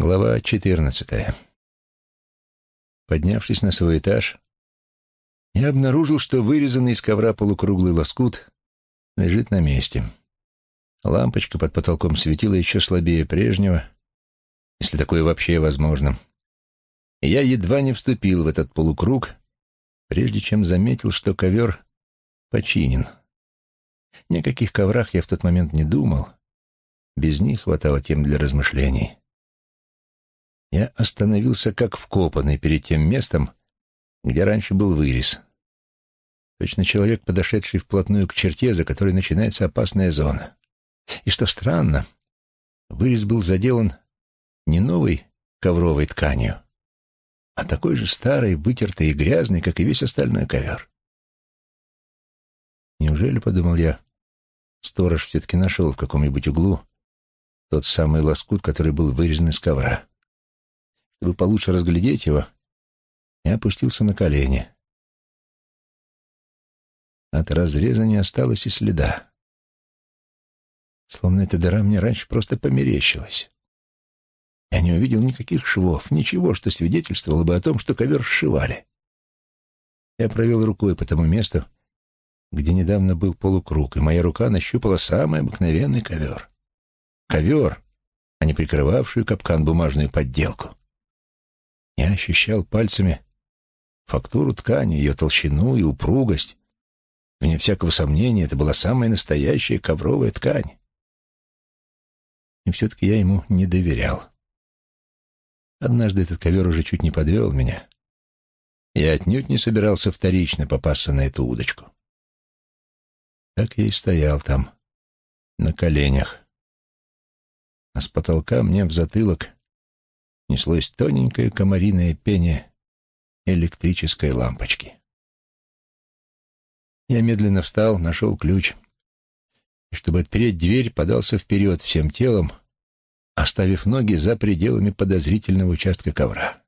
Глава четырнадцатая. Поднявшись на свой этаж, я обнаружил, что вырезанный из ковра полукруглый лоскут лежит на месте. Лампочка под потолком светила еще слабее прежнего, если такое вообще возможно. Я едва не вступил в этот полукруг, прежде чем заметил, что ковер починен. Ни о каких коврах я в тот момент не думал. Без них хватало тем для размышлений. Я остановился как вкопанный перед тем местом, где раньше был вырез. Точно человек, подошедший вплотную к черте, за которой начинается опасная зона. И что странно, вырез был заделан не новой ковровой тканью, а такой же старой, вытертой и грязной, как и весь остальной ковер. Неужели, подумал я, сторож все-таки нашел в каком-нибудь углу тот самый лоскут, который был вырезан из ковра? Чтобы получше разглядеть его, я опустился на колени. От разреза не осталось и следа. Словно эта дыра мне раньше просто померещилась. Я не увидел никаких швов, ничего, что свидетельствовало бы о том, что ковер сшивали. Я провел рукой по тому месту, где недавно был полукруг, и моя рука нащупала самый обыкновенный ковер. Ковер, а не прикрывавшую капкан бумажную подделку. Я ощущал пальцами фактуру ткани, ее толщину и упругость. Вне всякого сомнения, это была самая настоящая ковровая ткань. И все-таки я ему не доверял. Однажды этот ковер уже чуть не подвел меня. Я отнюдь не собирался вторично попасться на эту удочку. Так я и стоял там, на коленях. А с потолка мне в затылок неслось тоненькое комариное пение электрической лампочки. Я медленно встал, нашел ключ, и, чтобы отпереть дверь, подался вперед всем телом, оставив ноги за пределами подозрительного участка ковра.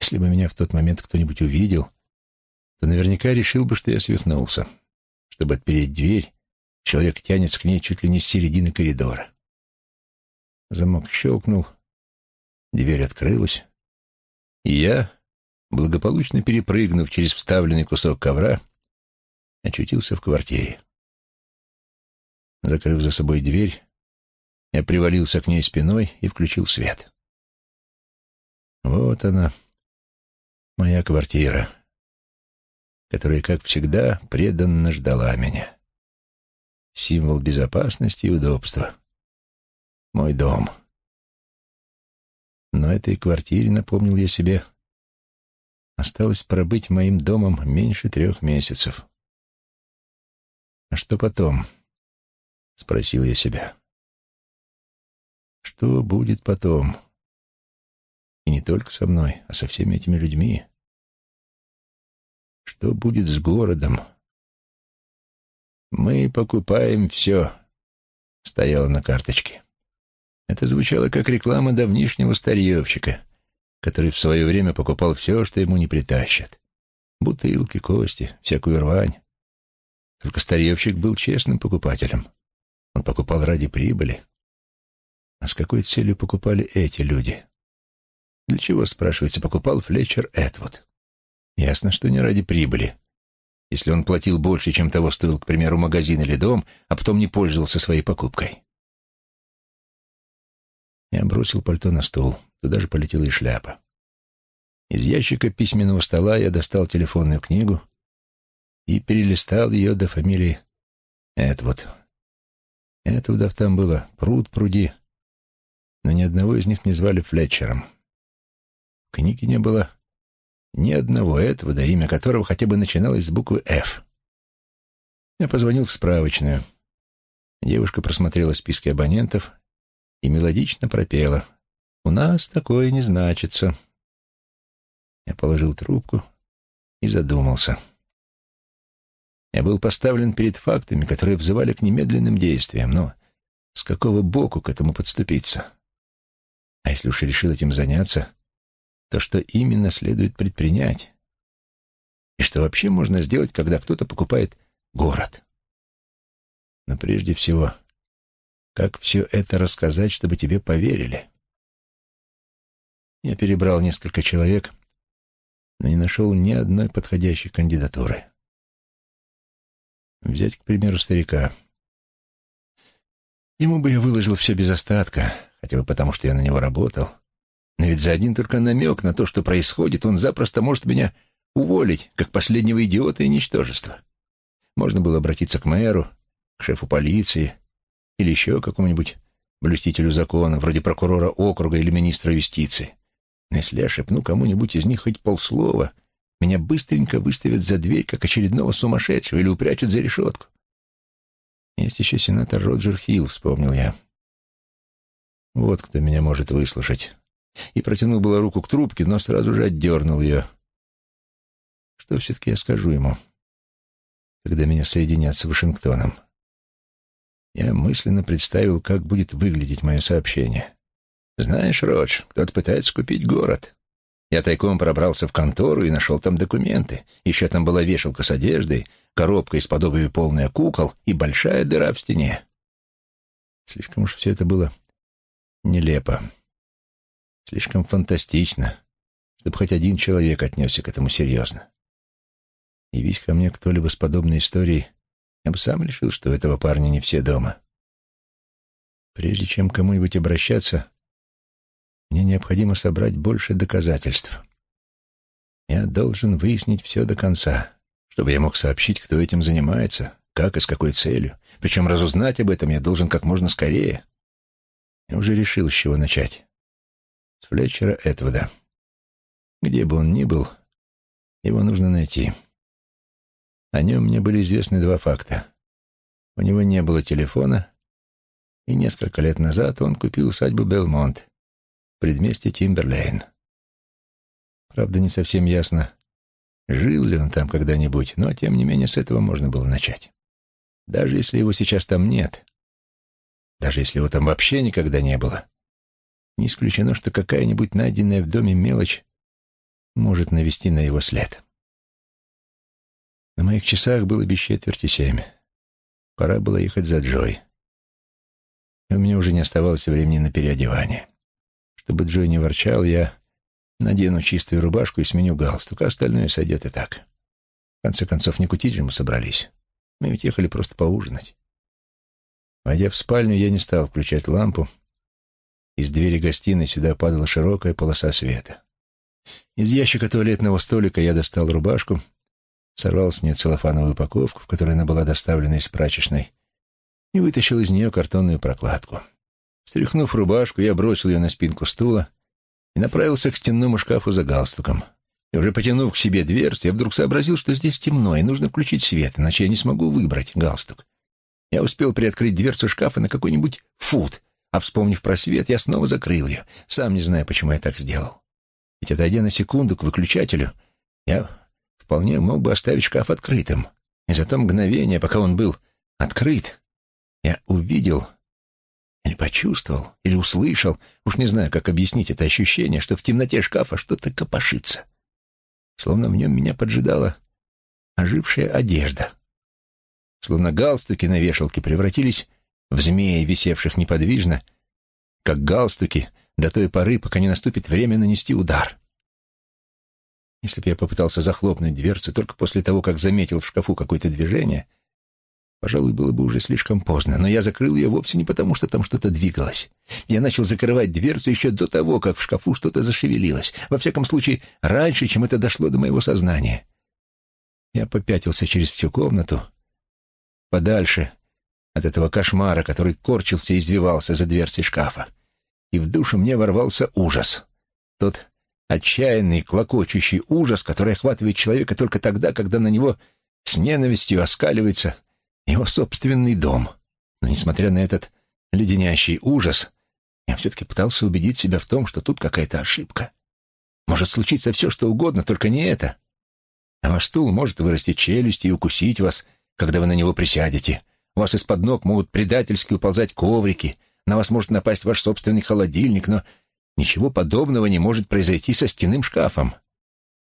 Если бы меня в тот момент кто-нибудь увидел, то наверняка решил бы, что я свихнулся. Чтобы отпереть дверь, человек тянется к ней чуть ли не с середины коридора. Замок щелкнул, Дверь открылась, и я, благополучно перепрыгнув через вставленный кусок ковра, очутился в квартире. Закрыв за собой дверь, я привалился к ней спиной и включил свет. Вот она, моя квартира, которая, как всегда, преданно ждала меня. Символ безопасности и удобства. Мой дом — но этой квартире, напомнил я себе, осталось пробыть моим домом меньше трех месяцев. «А что потом?» — спросил я себя. «Что будет потом?» И не только со мной, а со всеми этими людьми. Что будет с городом? Мы покупаем все, стояло на карточке. Это звучало как реклама давнишнего старьевщика, который в свое время покупал все, что ему не притащат. Бутылки, кости, всякую рвань. Только старьевщик был честным покупателем. Он покупал ради прибыли. А с какой целью покупали эти люди? Для чего, спрашивается, покупал Флетчер Этвуд? Ясно, что не ради прибыли. Если он платил больше, чем того стоил, к примеру, магазин или дом, а потом не пользовался своей покупкой. Я бросил пальто на стол. Туда же полетела и шляпа. Из ящика письменного стола я достал телефонную книгу и перелистал ее до фамилии Этвуд. Этвудов там было пруд пруди, но ни одного из них не звали Флетчером. В книге не было ни одного Этвуда, имя которого хотя бы начиналось с буквы «Ф». Я позвонил в справочную. Девушка просмотрела списки абонентов и мелодично пропела. «У нас такое не значится». Я положил трубку и задумался. Я был поставлен перед фактами, которые взывали к немедленным действиям, но с какого боку к этому подступиться? А если уж решил этим заняться, то что именно следует предпринять? И что вообще можно сделать, когда кто-то покупает город? Но прежде всего как все это рассказать, чтобы тебе поверили? Я перебрал несколько человек, но не нашел ни одной подходящей кандидатуры. Взять, к примеру, старика. Ему бы я выложил все без остатка, хотя бы потому, что я на него работал. Но ведь за один только намек на то, что происходит, он запросто может меня уволить, как последнего идиота и ничтожества. Можно было обратиться к мэру, к шефу полиции или еще какому-нибудь блюстителю закона, вроде прокурора округа или министра юстиции. Но если я шепну кому-нибудь из них хоть полслова, меня быстренько выставят за дверь, как очередного сумасшедшего, или упрячут за решетку. Есть еще сенатор Роджер Хилл, вспомнил я. Вот кто меня может выслушать. И протянул было руку к трубке, но сразу же отдернул ее. Что все-таки я скажу ему, когда меня соединят с Вашингтоном? Я мысленно представил, как будет выглядеть мое сообщение. «Знаешь, Родж, кто-то пытается купить город. Я тайком пробрался в контору и нашел там документы. Еще там была вешалка с одеждой, коробка из подобия полная кукол и большая дыра в стене. Слишком уж все это было нелепо. Слишком фантастично, чтобы хоть один человек отнесся к этому серьезно. Явись ко мне кто-либо с подобной историей, я бы сам решил, что у этого парня не все дома. Прежде чем кому-нибудь обращаться, мне необходимо собрать больше доказательств. Я должен выяснить все до конца, чтобы я мог сообщить, кто этим занимается, как и с какой целью. Причем разузнать об этом я должен как можно скорее. Я уже решил, с чего начать. С Флетчера Этвуда. Где бы он ни был, его нужно найти. О нем мне были известны два факта. У него не было телефона, и несколько лет назад он купил усадьбу Белмонт в предместе Тимберлейн. Правда, не совсем ясно, жил ли он там когда-нибудь, но, тем не менее, с этого можно было начать. Даже если его сейчас там нет, даже если его там вообще никогда не было, не исключено, что какая-нибудь найденная в доме мелочь может навести на его след. На моих часах было без четверти семь. Пора было ехать за Джой. И у меня уже не оставалось времени на переодевание. Чтобы Джой не ворчал, я надену чистую рубашку и сменю галстук, а остальное сойдет и так. В конце концов, не кутить же мы собрались. Мы ведь ехали просто поужинать. Войдя в спальню, я не стал включать лампу. Из двери гостиной сюда падала широкая полоса света. Из ящика туалетного столика я достал рубашку, сорвал с нее целлофановую упаковку, в которой она была доставлена из прачечной, и вытащил из нее картонную прокладку. Встряхнув рубашку, я бросил ее на спинку стула и направился к стенному шкафу за галстуком. И уже потянув к себе дверцу, я вдруг сообразил, что здесь темно, и нужно включить свет, иначе я не смогу выбрать галстук. Я успел приоткрыть дверцу шкафа на какой-нибудь фут, а, вспомнив про свет, я снова закрыл ее, сам не знаю, почему я так сделал. Ведь, отойдя на секунду к выключателю, я вполне мог бы оставить шкаф открытым. И за то мгновение, пока он был открыт, я увидел или почувствовал, или услышал, уж не знаю, как объяснить это ощущение, что в темноте шкафа что-то копошится. Словно в нем меня поджидала ожившая одежда. Словно галстуки на вешалке превратились в змеи, висевших неподвижно, как галстуки до той поры, пока не наступит время нанести удар. Если бы я попытался захлопнуть дверцу только после того, как заметил в шкафу какое-то движение, пожалуй, было бы уже слишком поздно. Но я закрыл ее вовсе не потому, что там что-то двигалось. Я начал закрывать дверцу еще до того, как в шкафу что-то зашевелилось. Во всяком случае, раньше, чем это дошло до моего сознания. Я попятился через всю комнату, подальше от этого кошмара, который корчился и извивался за дверцей шкафа. И в душу мне ворвался ужас. Тот отчаянный, клокочущий ужас, который охватывает человека только тогда, когда на него с ненавистью оскаливается его собственный дом. Но, несмотря на этот леденящий ужас, я все-таки пытался убедить себя в том, что тут какая-то ошибка. Может случиться все, что угодно, только не это. А ваш стул может вырасти челюсть и укусить вас, когда вы на него присядете. У вас из-под ног могут предательски уползать коврики, на вас может напасть ваш собственный холодильник, но Ничего подобного не может произойти со стенным шкафом.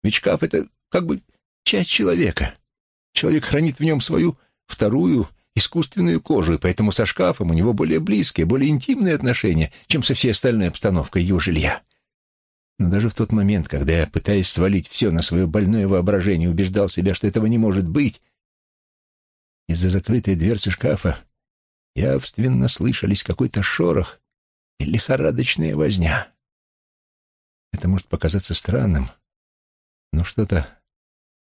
Ведь шкаф — это как бы часть человека. Человек хранит в нем свою вторую искусственную кожу, и поэтому со шкафом у него более близкие, более интимные отношения, чем со всей остальной обстановкой его жилья. Но даже в тот момент, когда я, пытаясь свалить все на свое больное воображение, убеждал себя, что этого не может быть, из-за закрытой дверцы шкафа явственно слышались какой-то шорох и лихорадочная возня. Это может показаться странным, но что-то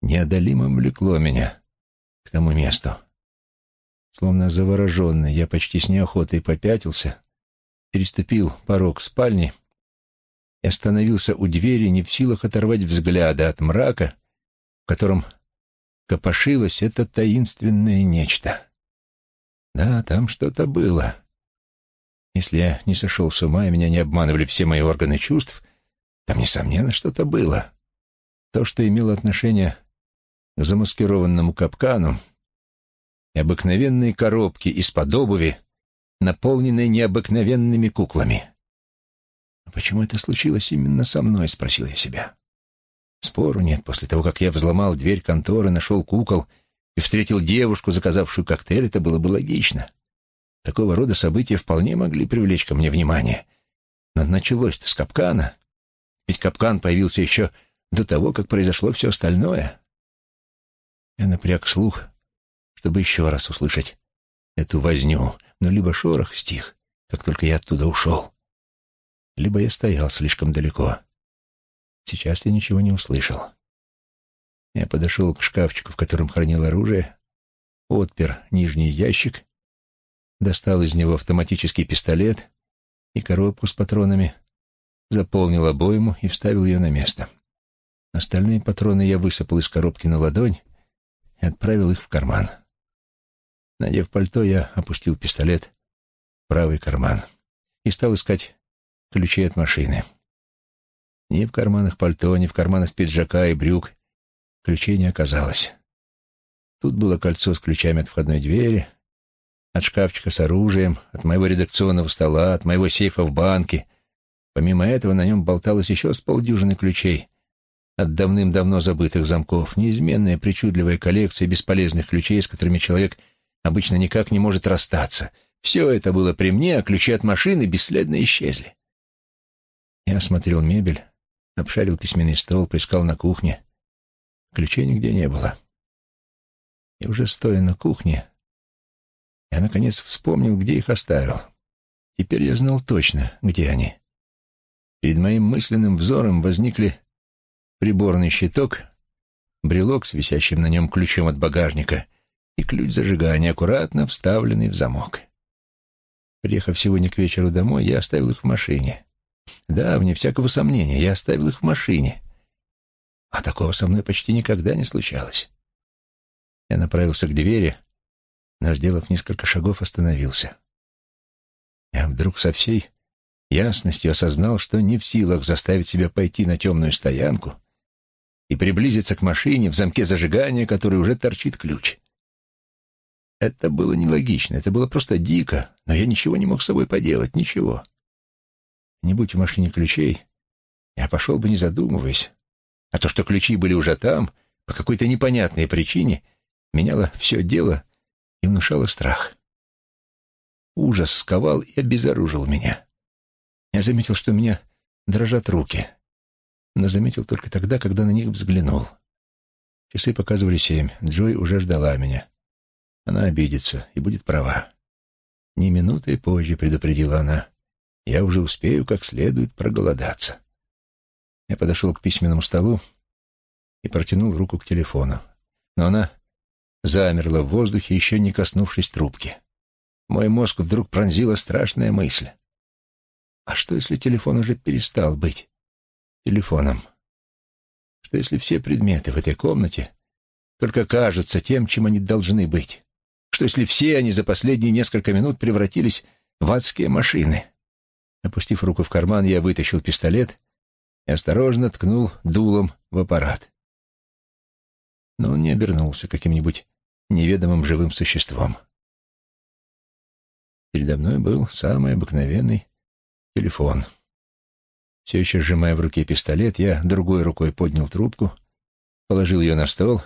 неодолимо влекло меня к тому месту. Словно завороженный, я почти с неохотой попятился, переступил порог спальни и остановился у двери, не в силах оторвать взгляда от мрака, в котором копошилось это таинственное нечто. Да, там что-то было. Если я не сошел с ума и меня не обманывали все мои органы чувств, там, несомненно, что-то было. То, что имело отношение к замаскированному капкану и обыкновенной коробке из-под обуви, наполненной необыкновенными куклами. «А почему это случилось именно со мной?» — спросил я себя. Спору нет. После того, как я взломал дверь конторы, нашел кукол и встретил девушку, заказавшую коктейль, это было бы логично. Такого рода события вполне могли привлечь ко мне внимание. Но началось-то с капкана. Ведь капкан появился еще до того, как произошло все остальное. Я напряг слух, чтобы еще раз услышать эту возню, но либо шорох стих, как только я оттуда ушел, либо я стоял слишком далеко. Сейчас я ничего не услышал. Я подошел к шкафчику, в котором хранил оружие, отпер нижний ящик достал из него автоматический пистолет и коробку с патронами, заполнил обойму и вставил ее на место. Остальные патроны я высыпал из коробки на ладонь и отправил их в карман. Надев пальто, я опустил пистолет в правый карман и стал искать ключи от машины. Ни в карманах пальто, ни в карманах пиджака и брюк ключей не оказалось. Тут было кольцо с ключами от входной двери — от шкафчика с оружием, от моего редакционного стола, от моего сейфа в банке. Помимо этого на нем болталось еще с полдюжины ключей от давным-давно забытых замков, неизменная причудливая коллекция бесполезных ключей, с которыми человек обычно никак не может расстаться. Все это было при мне, а ключи от машины бесследно исчезли. Я осмотрел мебель, обшарил письменный стол, поискал на кухне. Ключей нигде не было. И уже стоя на кухне, я, наконец, вспомнил, где их оставил. Теперь я знал точно, где они. Перед моим мысленным взором возникли приборный щиток, брелок с висящим на нем ключом от багажника и ключ зажигания, аккуратно вставленный в замок. Приехав сегодня к вечеру домой, я оставил их в машине. Да, вне всякого сомнения, я оставил их в машине. А такого со мной почти никогда не случалось. Я направился к двери, но, сделав несколько шагов, остановился. Я вдруг со всей ясностью осознал, что не в силах заставить себя пойти на темную стоянку и приблизиться к машине, в замке зажигания, который уже торчит ключ. Это было нелогично, это было просто дико, но я ничего не мог с собой поделать, ничего. Не будь в машине ключей, я пошел бы, не задумываясь. А то, что ключи были уже там, по какой-то непонятной причине, меняло все дело и внушало страх. Ужас сковал и обезоружил меня. Я заметил, что у меня дрожат руки, но заметил только тогда, когда на них взглянул. Часы показывали семь, Джой уже ждала меня. Она обидится и будет права. Ни минуты позже, предупредила она, я уже успею как следует проголодаться. Я подошел к письменному столу и протянул руку к телефону. Но она замерла в воздухе, еще не коснувшись трубки. Мой мозг вдруг пронзила страшная мысль. А что, если телефон уже перестал быть телефоном? Что, если все предметы в этой комнате только кажутся тем, чем они должны быть? Что, если все они за последние несколько минут превратились в адские машины? Опустив руку в карман, я вытащил пистолет и осторожно ткнул дулом в аппарат. Но он не обернулся каким-нибудь неведомым живым существом. Передо мной был самый обыкновенный телефон. Все еще сжимая в руке пистолет, я другой рукой поднял трубку, положил ее на стол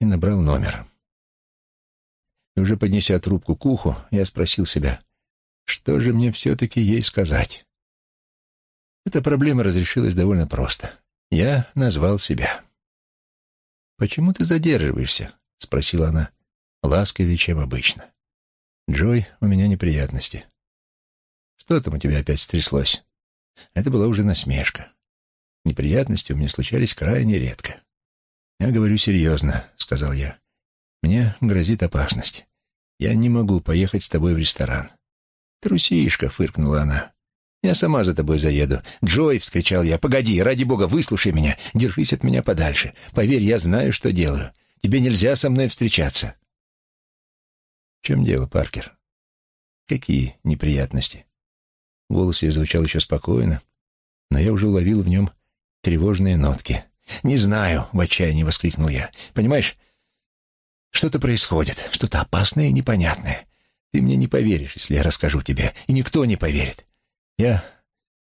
и набрал номер. И уже поднеся трубку к уху, я спросил себя, что же мне все-таки ей сказать. Эта проблема разрешилась довольно просто. Я назвал себя. «Почему ты задерживаешься?» — спросила она, ласковее, чем обычно. «Джой, у меня неприятности». «Что там у тебя опять стряслось?» Это была уже насмешка. Неприятности у меня случались крайне редко. «Я говорю серьезно», — сказал я. «Мне грозит опасность. Я не могу поехать с тобой в ресторан». «Трусишка», — фыркнула она. «Я сама за тобой заеду». «Джой!» — вскричал я. «Погоди, ради бога, выслушай меня. Держись от меня подальше. Поверь, я знаю, что делаю. Тебе нельзя со мной встречаться». «В чем дело, Паркер? Какие неприятности?» Голос ее звучал еще спокойно, но я уже уловил в нем тревожные нотки. «Не знаю», — в отчаянии воскликнул я. «Понимаешь, что-то происходит, что-то опасное и непонятное. Ты мне не поверишь, если я расскажу тебе, и никто не поверит. Я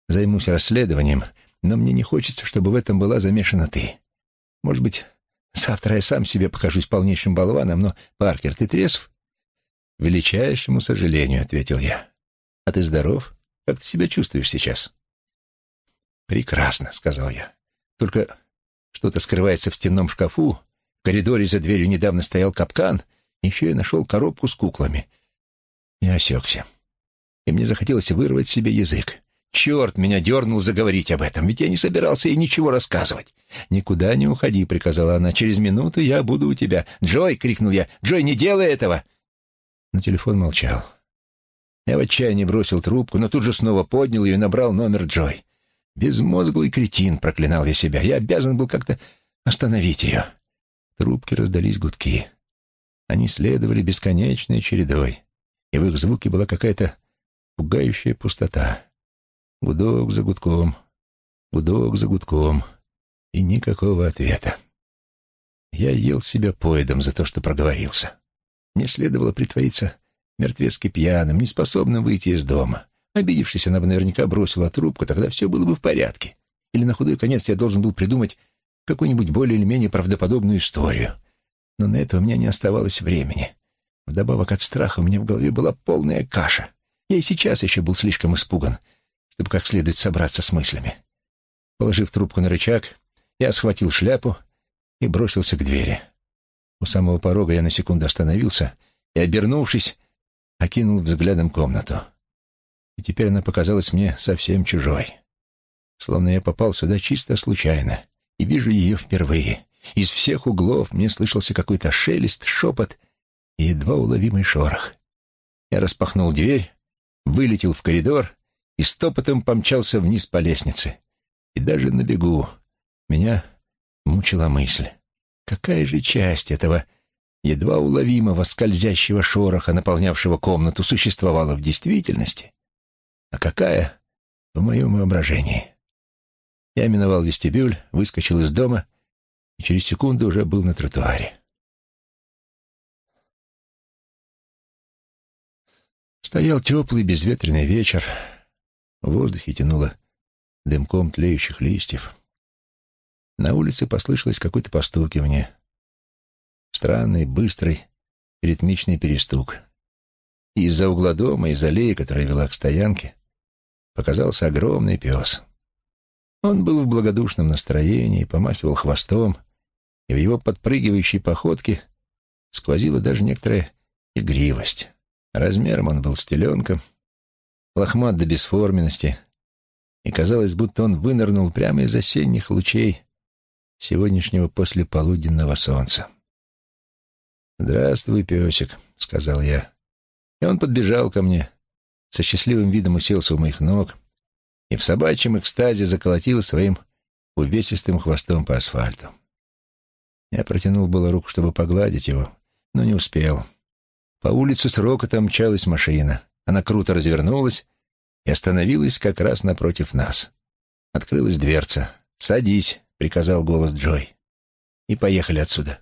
займусь расследованием, но мне не хочется, чтобы в этом была замешана ты. Может быть, завтра я сам себе покажусь полнейшим болваном, но, Паркер, ты трезв?» «Величайшему сожалению», — ответил я. «А ты здоров? Как ты себя чувствуешь сейчас?» «Прекрасно», — сказал я. «Только что-то скрывается в стенном шкафу, в коридоре за дверью недавно стоял капкан, еще я нашел коробку с куклами. Я осекся. И мне захотелось вырвать себе язык. Черт меня дернул заговорить об этом, ведь я не собирался ей ничего рассказывать. «Никуда не уходи», — приказала она. «Через минуту я буду у тебя». «Джой!» — крикнул я. «Джой, не делай этого!» Но телефон молчал. Я в отчаянии бросил трубку, но тут же снова поднял ее и набрал номер Джой. Безмозглый кретин, проклинал я себя. Я обязан был как-то остановить ее. Трубки раздались гудки. Они следовали бесконечной чередой, и в их звуке была какая-то пугающая пустота. Гудок за гудком, гудок за гудком, и никакого ответа. Я ел себя поедом за то, что проговорился. Мне следовало притвориться мертвецки пьяным, неспособным выйти из дома. Обидевшись, она бы наверняка бросила трубку, тогда все было бы в порядке. Или на худой конец я должен был придумать какую-нибудь более или менее правдоподобную историю. Но на это у меня не оставалось времени. Вдобавок от страха у меня в голове была полная каша. Я и сейчас еще был слишком испуган, чтобы как следует собраться с мыслями. Положив трубку на рычаг, я схватил шляпу и бросился к двери. У самого порога я на секунду остановился и, обернувшись, окинул взглядом комнату. И теперь она показалась мне совсем чужой. Словно я попал сюда чисто случайно и вижу ее впервые. Из всех углов мне слышался какой-то шелест, шепот и едва уловимый шорох. Я распахнул дверь, вылетел в коридор и стопотом помчался вниз по лестнице. И даже на бегу меня мучила мысль. Какая же часть этого едва уловимого скользящего шороха, наполнявшего комнату, существовала в действительности, а какая — в моем воображении. Я миновал вестибюль, выскочил из дома и через секунду уже был на тротуаре. Стоял теплый безветренный вечер, в воздухе тянуло дымком тлеющих листьев. На улице послышалось какое-то постукивание. Странный, быстрый, ритмичный перестук. Из-за угла дома, из аллеи, которая вела к стоянке, показался огромный пес. Он был в благодушном настроении, помахивал хвостом, и в его подпрыгивающей походке сквозила даже некоторая игривость. Размером он был с теленком, лохмат до бесформенности, и казалось, будто он вынырнул прямо из осенних лучей сегодняшнего послеполуденного солнца. «Здравствуй, песик», — сказал я. И он подбежал ко мне, со счастливым видом уселся у моих ног и в собачьем экстазе заколотил своим увесистым хвостом по асфальту. Я протянул было руку, чтобы погладить его, но не успел. По улице с рокотом мчалась машина. Она круто развернулась и остановилась как раз напротив нас. Открылась дверца. «Садись», — приказал голос Джой. «И поехали отсюда».